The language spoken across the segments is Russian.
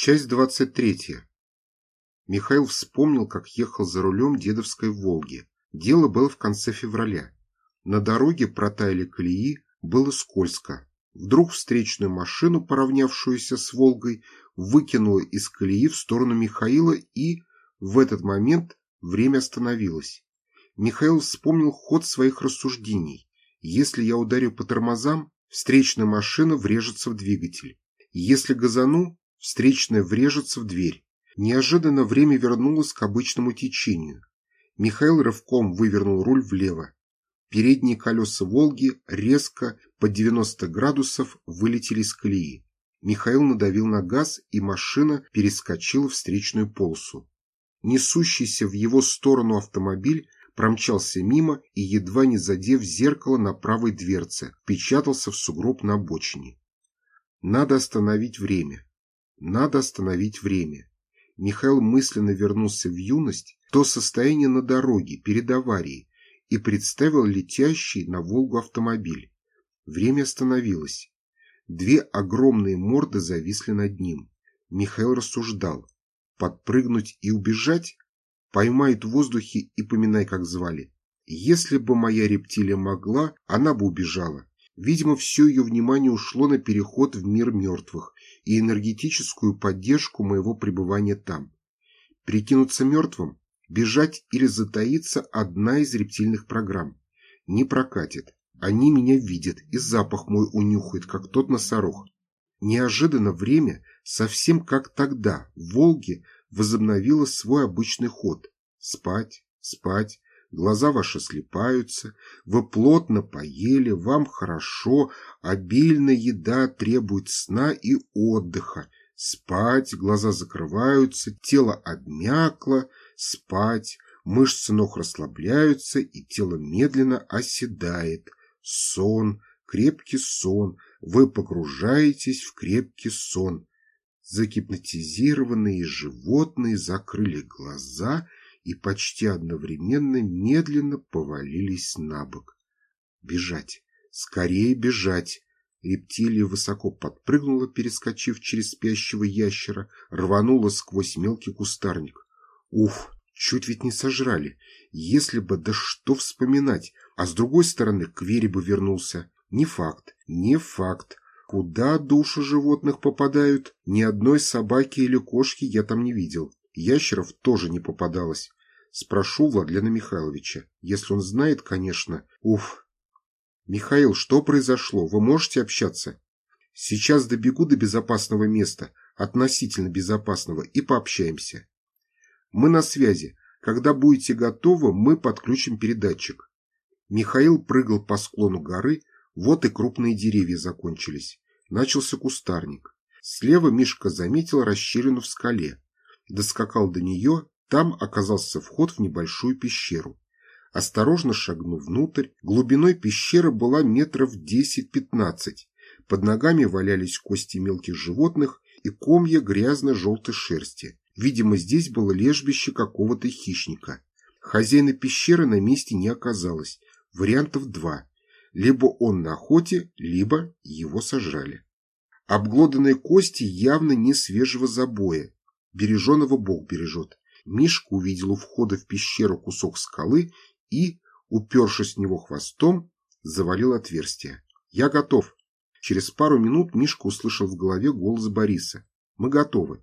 Часть двадцать третья. Михаил вспомнил, как ехал за рулем дедовской «Волги». Дело было в конце февраля. На дороге протаяли колеи, было скользко. Вдруг встречную машину, поравнявшуюся с «Волгой», выкинула из колеи в сторону Михаила и, в этот момент, время остановилось. Михаил вспомнил ход своих рассуждений. Если я ударю по тормозам, встречная машина врежется в двигатель. Если газану, Встречная врежется в дверь. Неожиданно время вернулось к обычному течению. Михаил рывком вывернул руль влево. Передние колеса «Волги» резко под 90 градусов вылетели из колеи. Михаил надавил на газ, и машина перескочила встречную полосу. Несущийся в его сторону автомобиль промчался мимо и, едва не задев зеркало на правой дверце, печатался в сугроб на обочине. Надо остановить время. Надо остановить время. Михаил мысленно вернулся в юность, то состояние на дороге, перед аварией, и представил летящий на Волгу автомобиль. Время остановилось. Две огромные морды зависли над ним. Михаил рассуждал. Подпрыгнуть и убежать? Поймают в воздухе и поминай, как звали. Если бы моя рептилия могла, она бы убежала. Видимо, все ее внимание ушло на переход в мир мертвых, и энергетическую поддержку моего пребывания там. Прикинуться мертвым, бежать или затаиться – одна из рептильных программ. Не прокатит. Они меня видят, и запах мой унюхает, как тот носорог. Неожиданно время, совсем как тогда, в Волге, возобновило свой обычный ход. Спать, спать, глаза ваши слепаются, вы плотно поели, вам хорошо, обильная еда требует сна и отдыха, спать, глаза закрываются, тело обмякло, спать, мышцы ног расслабляются, и тело медленно оседает. Сон, крепкий сон, вы погружаетесь в крепкий сон. Загипнотизированные животные закрыли глаза – и почти одновременно медленно повалились на бок. Бежать! Скорее бежать! Рептилия высоко подпрыгнула, перескочив через спящего ящера, рванула сквозь мелкий кустарник. Уф, чуть ведь не сожрали. Если бы, да что вспоминать. А с другой стороны, к Вере бы вернулся. Не факт, не факт. Куда души животных попадают? Ни одной собаки или кошки я там не видел. Ящеров тоже не попадалось. Спрошу Владлена Михайловича. Если он знает, конечно. Уф. Михаил, что произошло? Вы можете общаться? Сейчас добегу до безопасного места, относительно безопасного, и пообщаемся. Мы на связи. Когда будете готовы, мы подключим передатчик. Михаил прыгал по склону горы, вот и крупные деревья закончились. Начался кустарник. Слева Мишка заметил расщелину в скале. Доскакал до нее там оказался вход в небольшую пещеру. Осторожно шагнув внутрь, глубиной пещеры была метров 10-15. Под ногами валялись кости мелких животных и комья грязно-желтой шерсти. Видимо, здесь было лежбище какого-то хищника. Хозяина пещеры на месте не оказалось. Вариантов два. Либо он на охоте, либо его сожрали. Обглоданные кости явно не свежего забоя. Береженого Бог бережет. Мишка увидел у входа в пещеру кусок скалы и, упершись в него хвостом, завалил отверстие. «Я готов». Через пару минут Мишка услышал в голове голос Бориса. «Мы готовы».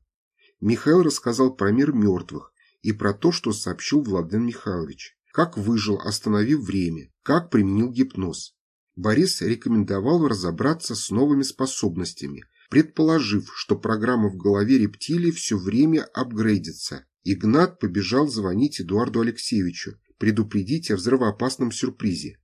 Михаил рассказал про мир мертвых и про то, что сообщил Владимир Михайлович. Как выжил, остановив время, как применил гипноз. Борис рекомендовал разобраться с новыми способностями, предположив, что программа в голове рептилии все время апгрейдится. Игнат побежал звонить Эдуарду Алексеевичу, предупредить о взрывоопасном сюрпризе.